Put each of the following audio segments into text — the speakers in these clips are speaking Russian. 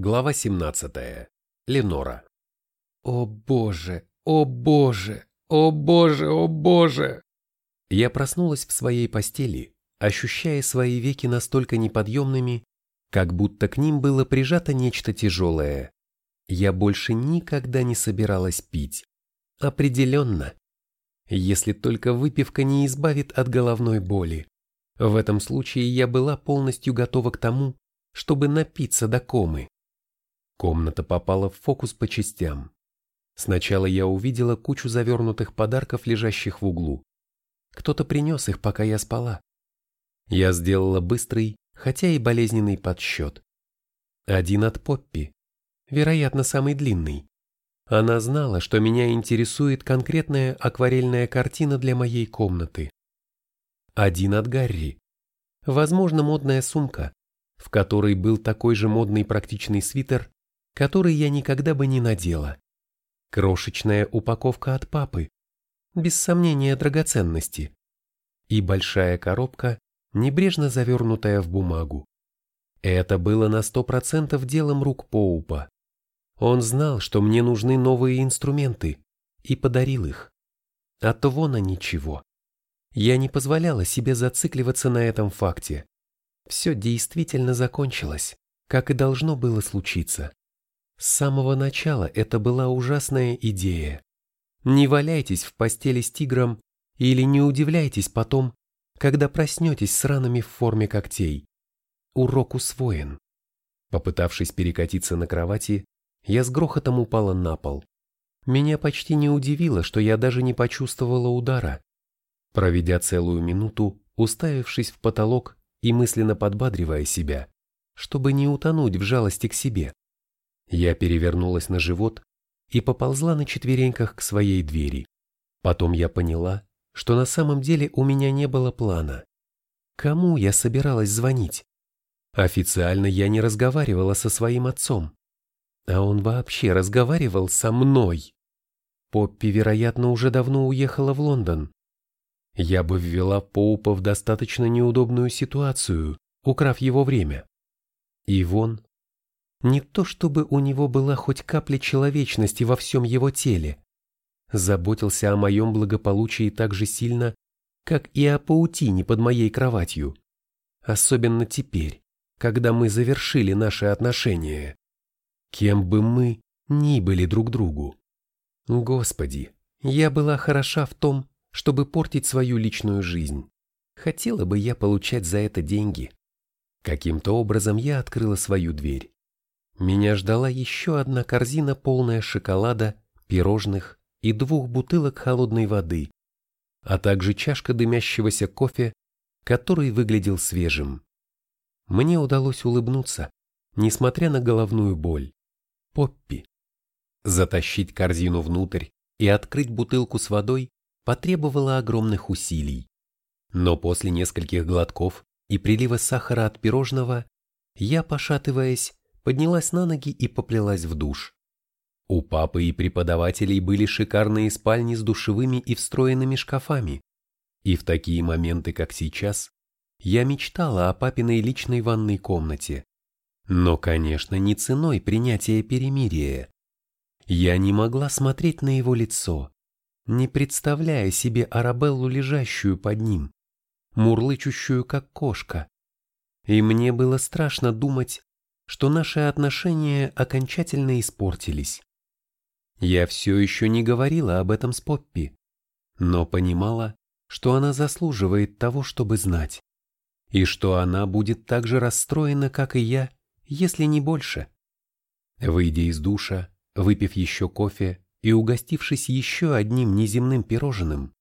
Глава 17. Ленора. О боже, о боже, о боже, о боже! Я проснулась в своей постели, ощущая свои веки настолько неподъемными, как будто к ним было прижато нечто тяжелое. Я больше никогда не собиралась пить. Определенно. Если только выпивка не избавит от головной боли. В этом случае я была полностью готова к тому, чтобы напиться до комы. Комната попала в фокус по частям. Сначала я увидела кучу завернутых подарков, лежащих в углу. Кто-то принес их, пока я спала. Я сделала быстрый, хотя и болезненный подсчет. Один от Поппи, вероятно, самый длинный. Она знала, что меня интересует конкретная акварельная картина для моей комнаты. Один от Гарри. Возможно, модная сумка, в которой был такой же модный практичный свитер, который я никогда бы не надела. Крошечная упаковка от папы, без сомнения драгоценности. И большая коробка, небрежно завернутая в бумагу. Это было на сто процентов делом рук Поупа. Он знал, что мне нужны новые инструменты, и подарил их. От вона ничего. Я не позволяла себе зацикливаться на этом факте. Все действительно закончилось, как и должно было случиться. С самого начала это была ужасная идея. Не валяйтесь в постели с тигром или не удивляйтесь потом, когда проснетесь с ранами в форме когтей. Урок усвоен. Попытавшись перекатиться на кровати, я с грохотом упала на пол. Меня почти не удивило, что я даже не почувствовала удара. Проведя целую минуту, уставившись в потолок и мысленно подбадривая себя, чтобы не утонуть в жалости к себе, я перевернулась на живот и поползла на четвереньках к своей двери. Потом я поняла, что на самом деле у меня не было плана. Кому я собиралась звонить? Официально я не разговаривала со своим отцом. А он вообще разговаривал со мной. Поппи, вероятно, уже давно уехала в Лондон. Я бы ввела Поупа в достаточно неудобную ситуацию, украв его время. И вон, не то чтобы у него была хоть капля человечности во всем его теле. Заботился о моем благополучии так же сильно, как и о паутине под моей кроватью. Особенно теперь, когда мы завершили наши отношения. Кем бы мы ни были друг другу. Господи, я была хороша в том, чтобы портить свою личную жизнь. Хотела бы я получать за это деньги. Каким-то образом я открыла свою дверь. Меня ждала еще одна корзина, полная шоколада, пирожных и двух бутылок холодной воды, а также чашка дымящегося кофе, который выглядел свежим. Мне удалось улыбнуться, несмотря на головную боль. Поппи. Затащить корзину внутрь и открыть бутылку с водой потребовало огромных усилий. Но после нескольких глотков и прилива сахара от пирожного, я, пошатываясь, поднялась на ноги и поплелась в душ. У папы и преподавателей были шикарные спальни с душевыми и встроенными шкафами. И в такие моменты, как сейчас, я мечтала о папиной личной ванной комнате. Но, конечно, не ценой принятия перемирия. Я не могла смотреть на его лицо, не представляя себе Арабеллу, лежащую под ним, мурлычущую, как кошка. И мне было страшно думать, что наши отношения окончательно испортились. Я все еще не говорила об этом с Поппи, но понимала, что она заслуживает того, чтобы знать, и что она будет так же расстроена, как и я, если не больше. Выйдя из душа, выпив еще кофе и угостившись еще одним неземным пирожным,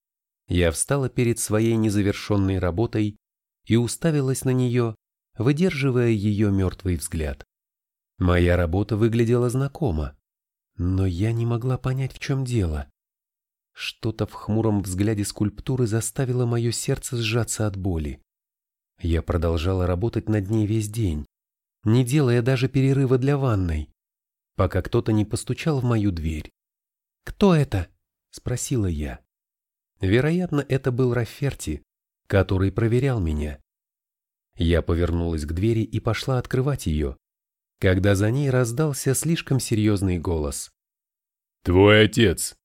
я встала перед своей незавершенной работой и уставилась на нее, выдерживая ее мертвый взгляд. Моя работа выглядела знакомо, но я не могла понять, в чем дело. Что-то в хмуром взгляде скульптуры заставило мое сердце сжаться от боли. Я продолжала работать над ней весь день, не делая даже перерыва для ванной, пока кто-то не постучал в мою дверь. «Кто это?» – спросила я. Вероятно, это был Раферти, который проверял меня. Я повернулась к двери и пошла открывать ее, когда за ней раздался слишком серьезный голос. «Твой отец!»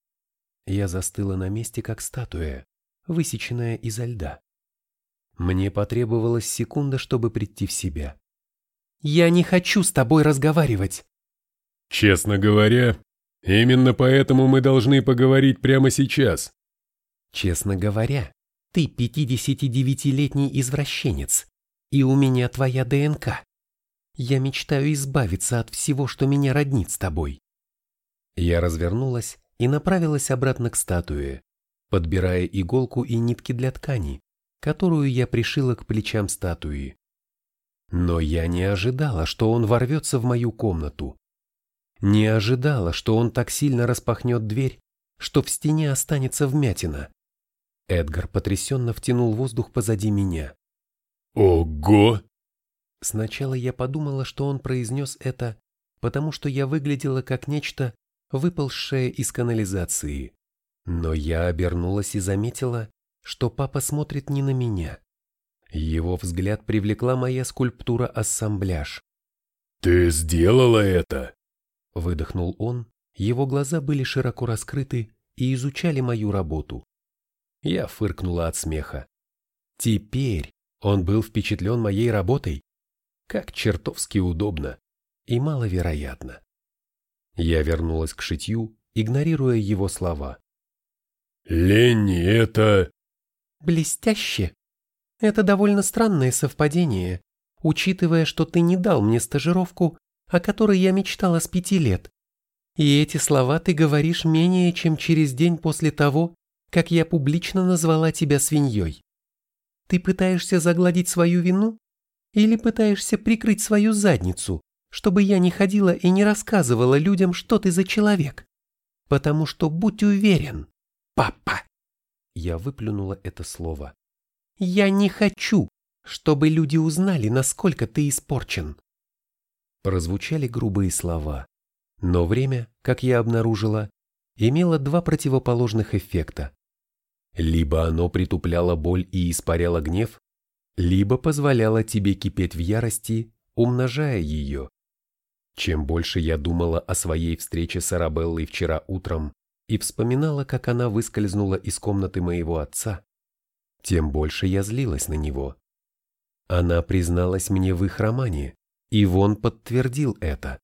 Я застыла на месте, как статуя, высеченная изо льда. Мне потребовалась секунда, чтобы прийти в себя. «Я не хочу с тобой разговаривать!» «Честно говоря, именно поэтому мы должны поговорить прямо сейчас». «Честно говоря, ты 59-летний извращенец, и у меня твоя ДНК. Я мечтаю избавиться от всего, что меня роднит с тобой». Я развернулась и направилась обратно к статуе, подбирая иголку и нитки для ткани, которую я пришила к плечам статуи. Но я не ожидала, что он ворвется в мою комнату. Не ожидала, что он так сильно распахнет дверь, что в стене останется вмятина. Эдгар потрясенно втянул воздух позади меня. «Ого!» Сначала я подумала, что он произнес это, потому что я выглядела как нечто, выползшее из канализации. Но я обернулась и заметила, что папа смотрит не на меня. Его взгляд привлекла моя скульптура ассамбляж. «Ты сделала это?» Выдохнул он, его глаза были широко раскрыты и изучали мою работу. Я фыркнула от смеха. Теперь он был впечатлен моей работой. Как чертовски удобно и маловероятно. Я вернулась к шитью, игнорируя его слова. «Ленни, это...» «Блестяще! Это довольно странное совпадение, учитывая, что ты не дал мне стажировку, о которой я мечтала с пяти лет. И эти слова ты говоришь менее чем через день после того, как я публично назвала тебя свиньей. Ты пытаешься загладить свою вину? Или пытаешься прикрыть свою задницу, чтобы я не ходила и не рассказывала людям, что ты за человек? Потому что будь уверен, папа. Я выплюнула это слово. Я не хочу, чтобы люди узнали, насколько ты испорчен. Прозвучали грубые слова, но время, как я обнаружила, имело два противоположных эффекта. Либо оно притупляло боль и испаряло гнев, либо позволяло тебе кипеть в ярости, умножая ее. Чем больше я думала о своей встрече с Арабеллой вчера утром и вспоминала, как она выскользнула из комнаты моего отца, тем больше я злилась на него. Она призналась мне в их романе, и Вон подтвердил это.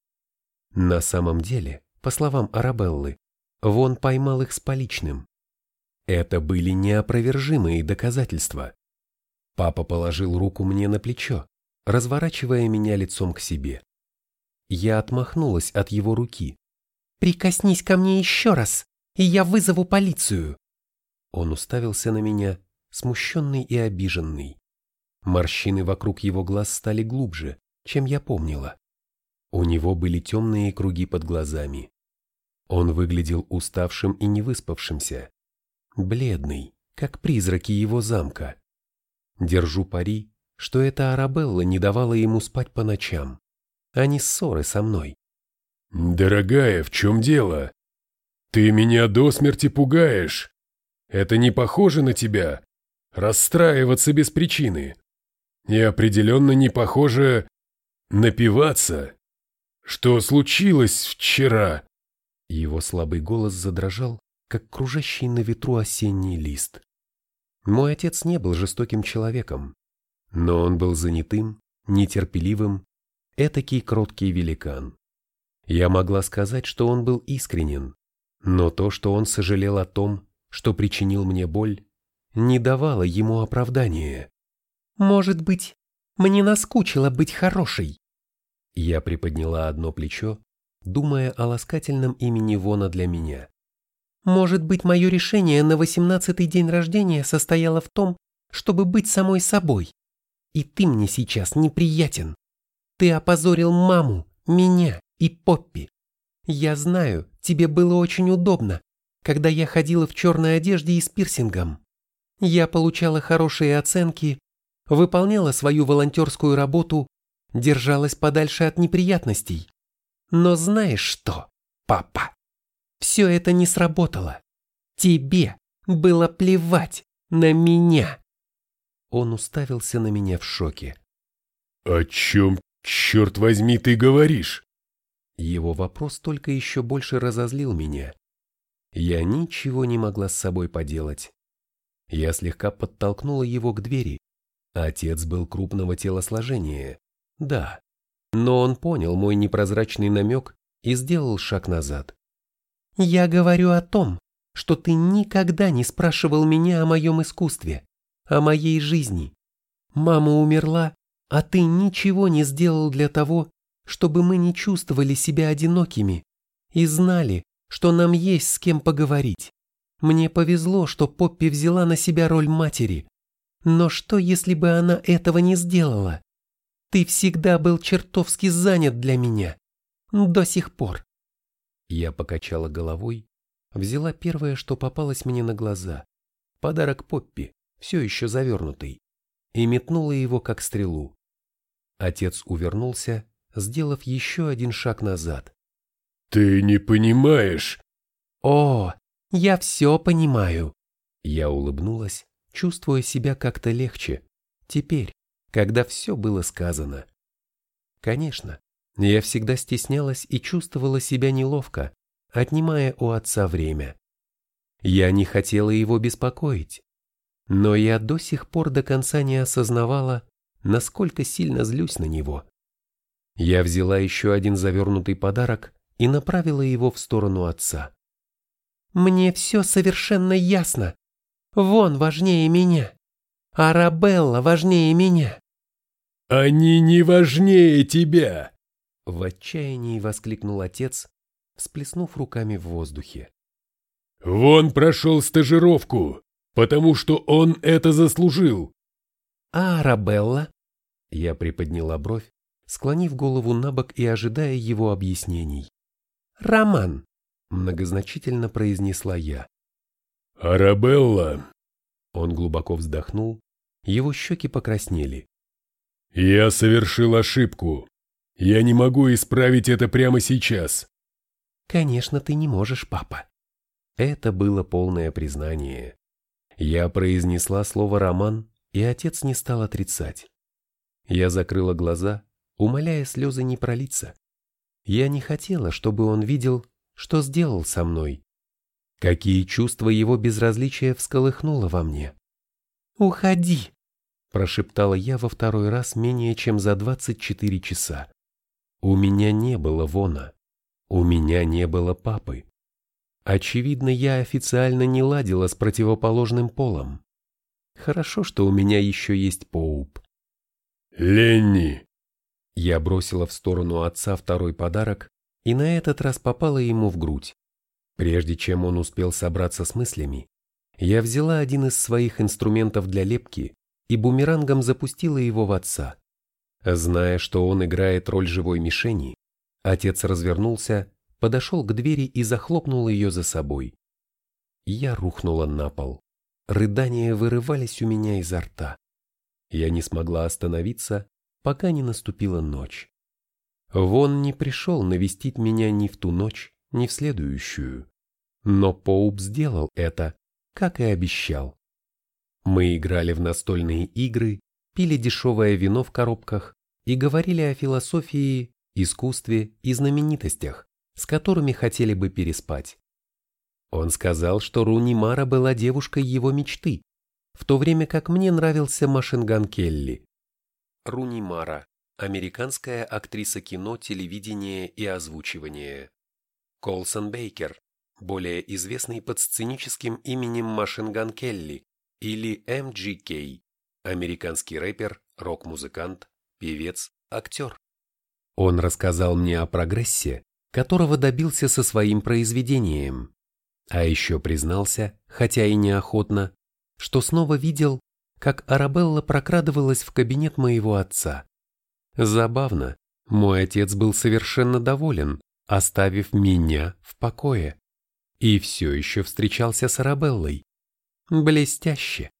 На самом деле, по словам Арабеллы, Вон поймал их с поличным. Это были неопровержимые доказательства. Папа положил руку мне на плечо, разворачивая меня лицом к себе. Я отмахнулась от его руки. «Прикоснись ко мне еще раз, и я вызову полицию!» Он уставился на меня, смущенный и обиженный. Морщины вокруг его глаз стали глубже, чем я помнила. У него были темные круги под глазами. Он выглядел уставшим и невыспавшимся, бледный, как призраки его замка. Держу пари, что эта Арабелла не давала ему спать по ночам, а не ссоры со мной. «Дорогая, в чем дело? Ты меня до смерти пугаешь. Это не похоже на тебя расстраиваться без причины. И определенно не похоже напиваться. Что случилось вчера?» Его слабый голос задрожал, как кружащий на ветру осенний лист. Мой отец не был жестоким человеком, но он был занятым, нетерпеливым, этакий кроткий великан. Я могла сказать, что он был искренен, но то, что он сожалел о том, что причинил мне боль, не давало ему оправдания. «Может быть, мне наскучило быть хорошей?» Я приподняла одно плечо, думая о ласкательном имени Вона для меня. «Может быть, мое решение на восемнадцатый день рождения состояло в том, чтобы быть самой собой. И ты мне сейчас неприятен. Ты опозорил маму, меня и Поппи. Я знаю, тебе было очень удобно, когда я ходила в черной одежде и с пирсингом. Я получала хорошие оценки, выполняла свою волонтерскую работу, держалась подальше от неприятностей. Но знаешь что, папа? Все это не сработало. Тебе было плевать на меня. Он уставился на меня в шоке. «О чем Черт возьми, ты говоришь? Его вопрос только еще больше разозлил меня. Я ничего не могла с собой поделать. Я слегка подтолкнула его к двери. Отец был крупного телосложения, да, но он понял мой непрозрачный намек и сделал шаг назад. «Я говорю о том, что ты никогда не спрашивал меня о моем искусстве, о моей жизни. Мама умерла, а ты ничего не сделал для того, чтобы мы не чувствовали себя одинокими и знали, что нам есть с кем поговорить. Мне повезло, что Поппи взяла на себя роль матери. Но что, если бы она этого не сделала? Ты всегда был чертовски занят для меня. До сих пор. Я покачала головой, взяла первое, что попалось мне на глаза. Подарок Поппи, все еще завернутый, и метнула его как стрелу. Отец увернулся, сделав еще один шаг назад. «Ты не понимаешь!» «О, я все понимаю!» Я улыбнулась, чувствуя себя как-то легче. Теперь, когда все было сказано. Конечно, я всегда стеснялась и чувствовала себя неловко, отнимая у отца время. Я не хотела его беспокоить, но я до сих пор до конца не осознавала, насколько сильно злюсь на него. Я взяла еще один завернутый подарок и направила его в сторону отца. «Мне все совершенно ясно. Вон важнее меня. Арабелла важнее меня». «Они не важнее тебя!» В отчаянии воскликнул отец, всплеснув руками в воздухе. «Вон прошел стажировку, потому что он это заслужил!» «А Арабелла?» Я приподняла бровь, склонив голову на бок и ожидая его объяснений. «Роман», — многозначительно произнесла я. «Арабелла!» Он глубоко вздохнул, его щеки покраснели. «Я совершил ошибку. Я не могу исправить это прямо сейчас». «Конечно, ты не можешь, папа». Это было полное признание. Я произнесла слово «роман», и отец не стал отрицать. Я закрыла глаза умоляя слезы не пролиться. Я не хотела, чтобы он видел, что сделал со мной. Какие чувства его безразличия всколыхнуло во мне. «Уходи!» – прошептала я во второй раз менее чем за 24 часа. У меня не было Вона. У меня не было папы. Очевидно, я официально не ладила с противоположным полом. Хорошо, что у меня еще есть Поуп. «Ленни!» Я бросила в сторону отца второй подарок и на этот раз попала ему в грудь. Прежде чем он успел собраться с мыслями, я взяла один из своих инструментов для лепки и бумерангом запустила его в отца. Зная, что он играет роль живой мишени, отец развернулся, подошел к двери и захлопнул ее за собой. Я рухнула на пол. Рыдания вырывались у меня изо рта. Я не смогла остановиться пока не наступила ночь. Вон не пришел навестить меня ни в ту ночь, ни в следующую. Но Поуп сделал это, как и обещал. Мы играли в настольные игры, пили дешевое вино в коробках и говорили о философии, искусстве и знаменитостях, с которыми хотели бы переспать. Он сказал, что Руни Мара была девушкой его мечты, в то время как мне нравился Машинган Келли. Руни Мара, американская актриса кино, телевидения и озвучивания. Колсон Бейкер, более известный под сценическим именем Машинган Келли или MGK, американский рэпер, рок-музыкант, певец, актер. Он рассказал мне о прогрессе, которого добился со своим произведением. А еще признался, хотя и неохотно, что снова видел, как Арабелла прокрадывалась в кабинет моего отца. Забавно, мой отец был совершенно доволен, оставив меня в покое. И все еще встречался с Арабеллой. Блестяще.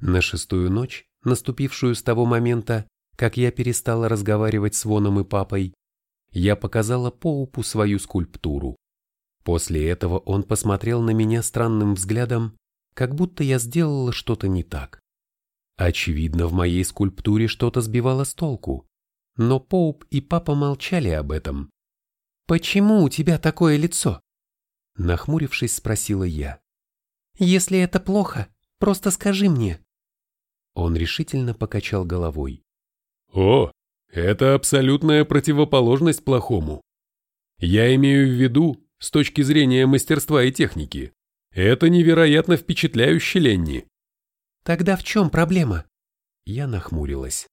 На шестую ночь, наступившую с того момента, как я перестала разговаривать с Воном и папой, я показала Поупу свою скульптуру. После этого он посмотрел на меня странным взглядом, как будто я сделала что-то не так. Очевидно, в моей скульптуре что-то сбивало с толку, но Поуп и папа молчали об этом. «Почему у тебя такое лицо?» Нахмурившись, спросила я. «Если это плохо, просто скажи мне». Он решительно покачал головой. «О, это абсолютная противоположность плохому. Я имею в виду, с точки зрения мастерства и техники, это невероятно впечатляюще, Ленни». «Тогда в чем проблема?» Я нахмурилась.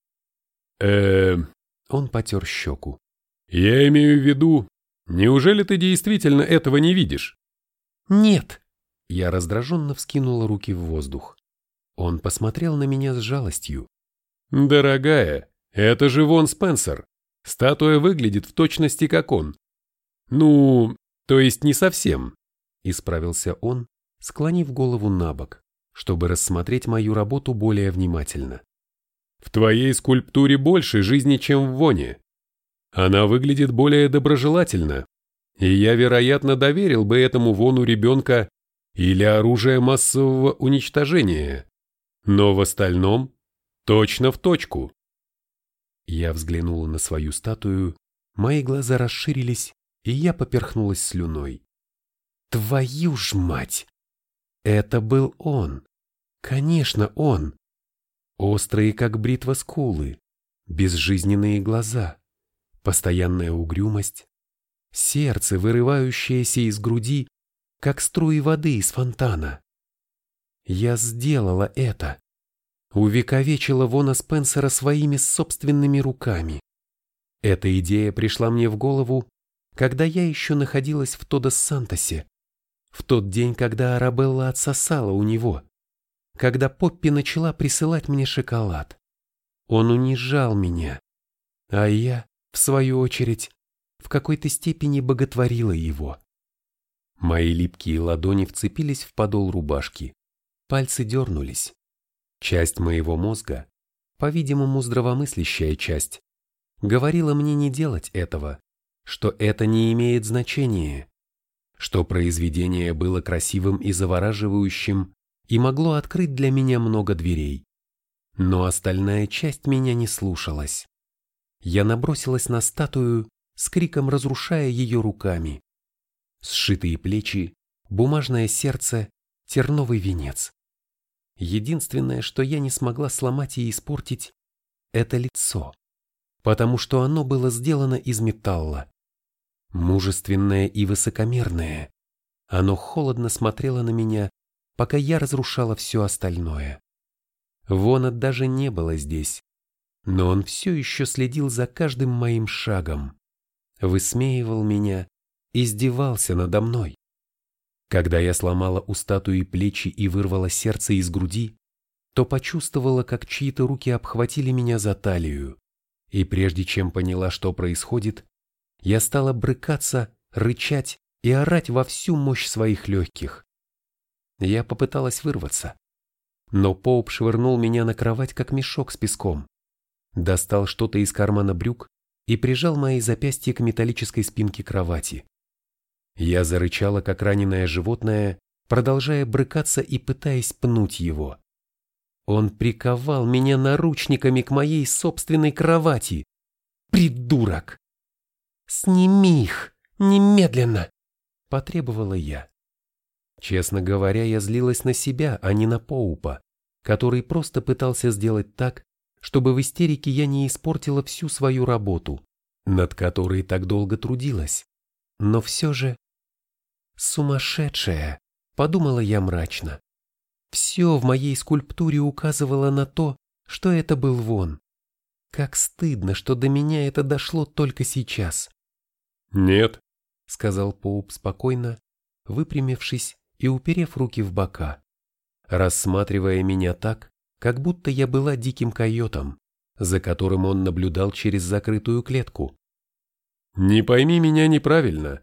Эм, Он потер щеку. я имею в виду, неужели ты действительно этого не видишь? «Нет!» Я раздраженно вскинула руки в воздух. Он посмотрел на меня с жалостью. Дорогая, это же Вон Спенсер. Статуя выглядит в точности как он. Ну, то есть не совсем, исправился он, склонив голову на бок, чтобы рассмотреть мою работу более внимательно. В твоей скульптуре больше жизни, чем в Воне. Она выглядит более доброжелательно, и я, вероятно, доверил бы этому Вону ребенка или оружие массового уничтожения. Но в остальном точно в точку. Я взглянула на свою статую, мои глаза расширились, и я поперхнулась слюной. Твою ж мать! Это был он. Конечно, он. Острые, как бритва скулы, безжизненные глаза, постоянная угрюмость, сердце, вырывающееся из груди, как струи воды из фонтана. Я сделала это. Увековечила Вона Спенсера своими собственными руками. Эта идея пришла мне в голову, когда я еще находилась в Тодос-Сантосе, в тот день, когда Арабелла отсосала у него, когда Поппи начала присылать мне шоколад. Он унижал меня, а я, в свою очередь, в какой-то степени боготворила его. Мои липкие ладони вцепились в подол рубашки, пальцы дернулись. Часть моего мозга, по-видимому здравомыслящая часть, говорила мне не делать этого, что это не имеет значения, что произведение было красивым и завораживающим и могло открыть для меня много дверей. Но остальная часть меня не слушалась. Я набросилась на статую, с криком разрушая ее руками. Сшитые плечи, бумажное сердце, терновый венец. Единственное, что я не смогла сломать и испортить, это лицо, потому что оно было сделано из металла. Мужественное и высокомерное, оно холодно смотрело на меня, пока я разрушала все остальное. Вона даже не было здесь, но он все еще следил за каждым моим шагом высмеивал меня, издевался надо мной. Когда я сломала у статуи плечи и вырвала сердце из груди, то почувствовала, как чьи-то руки обхватили меня за талию, и прежде чем поняла, что происходит, я стала брыкаться, рычать и орать во всю мощь своих легких. Я попыталась вырваться, но Поуп швырнул меня на кровать, как мешок с песком, достал что-то из кармана брюк и прижал мои запястья к металлической спинке кровати. Я зарычала, как раненое животное, продолжая брыкаться и пытаясь пнуть его. Он приковал меня наручниками к моей собственной кровати. Придурок! «Сними их! Немедленно!» – потребовала я. Честно говоря, я злилась на себя, а не на Поупа, который просто пытался сделать так, чтобы в истерике я не испортила всю свою работу, над которой так долго трудилась. Но все же... Сумасшедшая, подумала я мрачно. Все в моей скульптуре указывало на то, что это был Вон. Как стыдно, что до меня это дошло только сейчас. «Нет», — сказал Поуп спокойно, выпрямившись и уперев руки в бока, рассматривая меня так, как будто я была диким койотом, за которым он наблюдал через закрытую клетку. «Не пойми меня неправильно,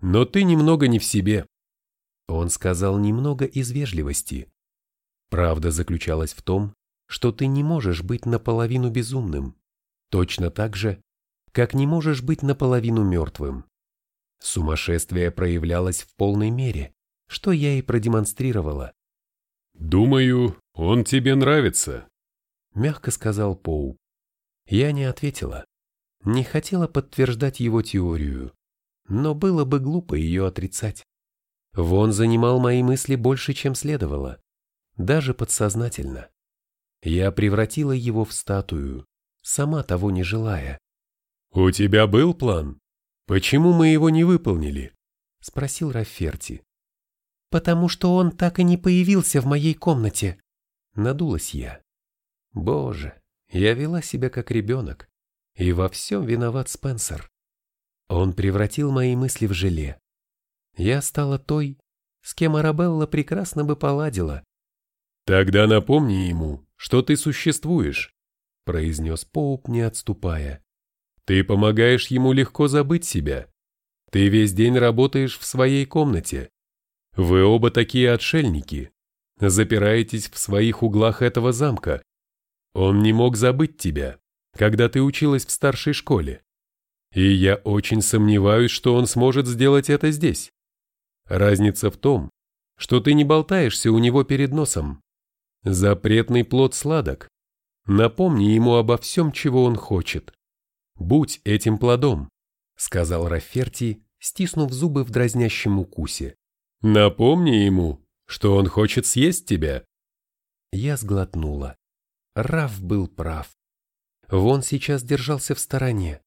но ты немного не в себе». Он сказал немного из вежливости. Правда заключалась в том, что ты не можешь быть наполовину безумным, точно так же, как не можешь быть наполовину мертвым. Сумасшествие проявлялось в полной мере, что я и продемонстрировала. «Думаю, он тебе нравится», — мягко сказал Поу. Я не ответила. Не хотела подтверждать его теорию, но было бы глупо ее отрицать. Вон занимал мои мысли больше, чем следовало, даже подсознательно. Я превратила его в статую, сама того не желая. «У тебя был план? Почему мы его не выполнили?» — спросил Рафферти. «Потому что он так и не появился в моей комнате», — надулась я. Боже, я вела себя как ребенок, и во всем виноват Спенсер. Он превратил мои мысли в желе. Я стала той, с кем Арабелла прекрасно бы поладила. «Тогда напомни ему, что ты существуешь», — произнес Поуп, не отступая. «Ты помогаешь ему легко забыть себя. Ты весь день работаешь в своей комнате. Вы оба такие отшельники. Запираетесь в своих углах этого замка. Он не мог забыть тебя, когда ты училась в старшей школе. И я очень сомневаюсь, что он сможет сделать это здесь. Разница в том, что ты не болтаешься у него перед носом. Запретный плод сладок. Напомни ему обо всем, чего он хочет. Будь этим плодом, сказал Раферти, стиснув зубы в дразнящем укусе. Напомни ему, что он хочет съесть тебя. Я сглотнула. Раф был прав. Вон сейчас держался в стороне.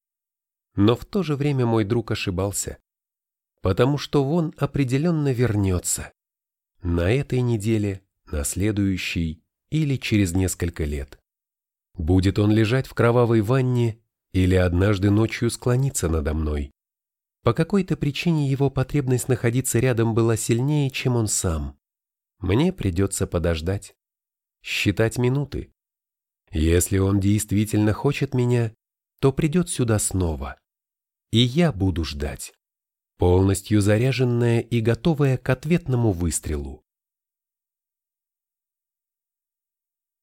Но в то же время мой друг ошибался. Потому что Вон определенно вернется. На этой неделе, на следующей или через несколько лет. Будет он лежать в кровавой ванне или однажды ночью склониться надо мной. По какой-то причине его потребность находиться рядом была сильнее, чем он сам. Мне придется подождать. Считать минуты. Если он действительно хочет меня, то придет сюда снова. И я буду ждать, полностью заряженная и готовая к ответному выстрелу.